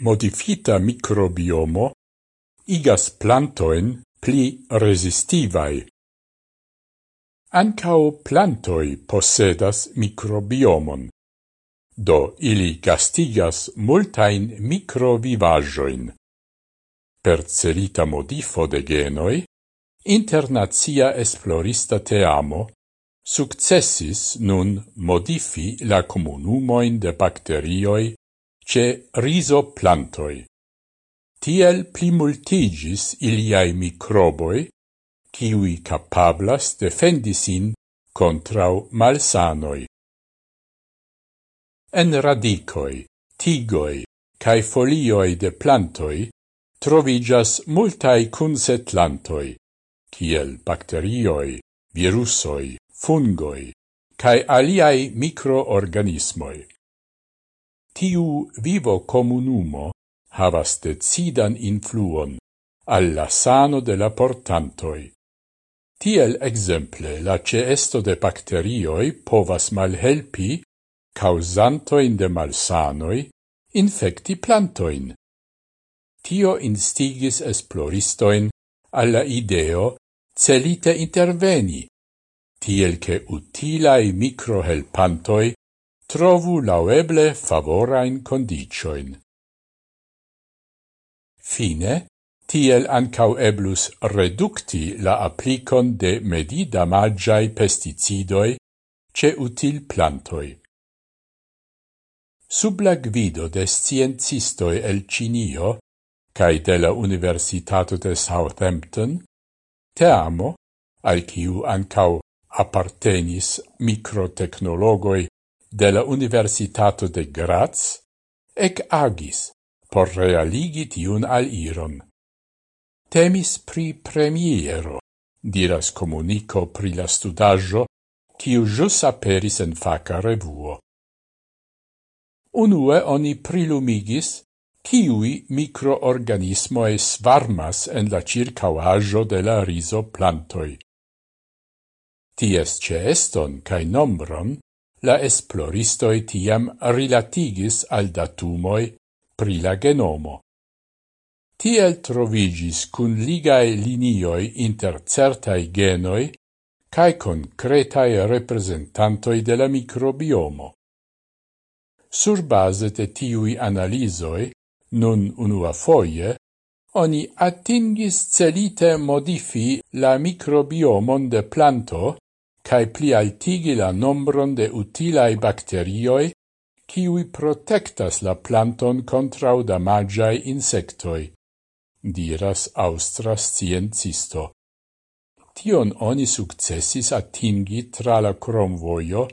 modifita microbiomo igas plantoen pli resistivai. Ancao plantoi posedas microbiomon, do ili gastigas multain microvivajoin. Per celita modifo de genoi, internazia esplorista teamo successis nun modifi la comunumoin de bacterioi ce riso plantoi. Tiel plimultigis iliai microboi, kiwi capablas defendisin contrau malsanoi. En radicoi, tigoi, cae folioi de plantoi trovigas multai cunsetlantoi, kiel bacterioi, virusoi, fungoi, cae aliai microorganismoi. Tiu vivo comunumo havas decidan influon alla sano de la portantoi. Tiel exemple la ceesto de bacterioi povas malhelpi causantoin de malsanoi infecti plantoin. Tio instigis esploristoin alla ideo celite interveni, tiel che utilae microhelpantoi trovu laueble favorain condicioin. Fine, tiel ancau eblus reducti la applicon de medidamagiai pesticidoi ce util plantoi. Sub la gvido de sciencistoi el Cinio, cae de la Universitato de Southampton, Teamo, al ciu ancau appartenis microtecnologoi de la Universitato de Graz ec agis por realigit iun al iron. Temis pri premiero, diras comunico pri la studaggio, kiu jus aperis en faca revuo. Unue oni prilumigis kiui microorganismoe svarmas en la circauaggio de la riso plantoi. Ties ceston cae nombron la esploristoi tiam rilatigis al datumoi pri la genomo. Tiel trovigis cun ligae linioi inter certai genoi cae concretae representantoi de la microbiomo. Sur base de tiui analisoi, nun unua foie, oni atingis celite modifi la microbiomon de planto kaj plialtigi la nombron de utilae bacterioi kiui protectas la planton contra damagiae insectoi, diras austra sciencisto. Tion oni successis atingi tra la cromvoio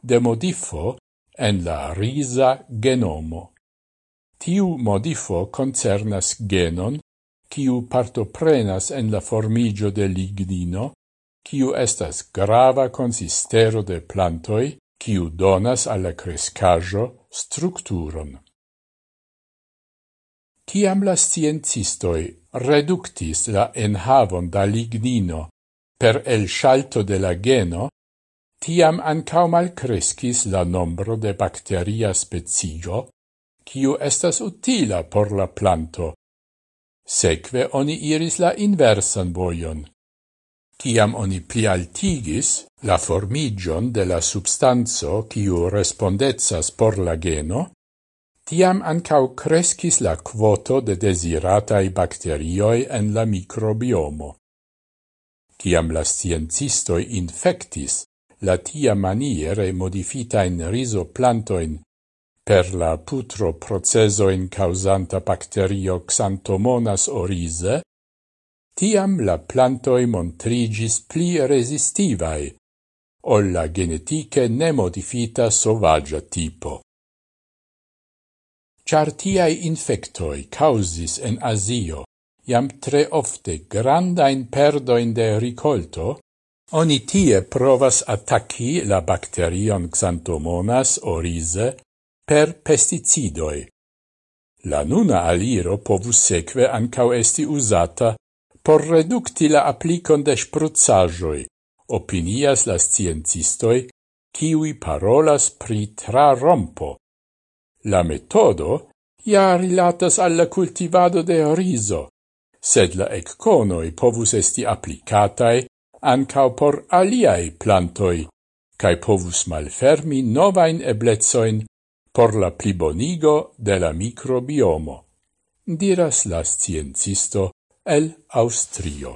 de modifo en la risa genomo. Tiu modifo concernas genon, kiu partoprenas en la formigio de lignino, kiu estas grava consistero de plantoi, kiu donas alla crescajo structuron. Ciam la sciencistoi reductis la enhavon da lignino per el shalto de la geno, tiam ancau malcrescis la nombro de bacteria spezio, kiu estas utila por la planto. Seque oni iris la inversan vojon, ciam oni plialtigis la formigion de la substanzo quiu respondezas por la geno, tiam ancau crescis la quoto de desiratai bacterioi en la microbiomo. Ciam la sciencistoi infectis la tia maniere modifitain risoplantoin per la putro procesoin causanta bacterio Xanthomonas orise, tiam la plantoi montrigis pli resistivai, ol la genetike nemodifita sovagia tipo. Char tiai infectoi causis en Asio iam tre ofte grandain perdoin de ricolto, oni tie provas attacchi la bacterion Xanthomonas orise per pesticidoi. La nuna aliro povus seque ancau esti usata por redukti la applicon de spruzzagioi, opinias la sciencistoi, kiwi parolas pri trarompo. La metodo ja rilatas alla cultivado de riso, sed la ecconoi povus esti applicatai ancao por aliai plantoi, cae povus malfermi novain eblezoin por la plibonigo de la microbiomo, diras la sciencisto el Austrio.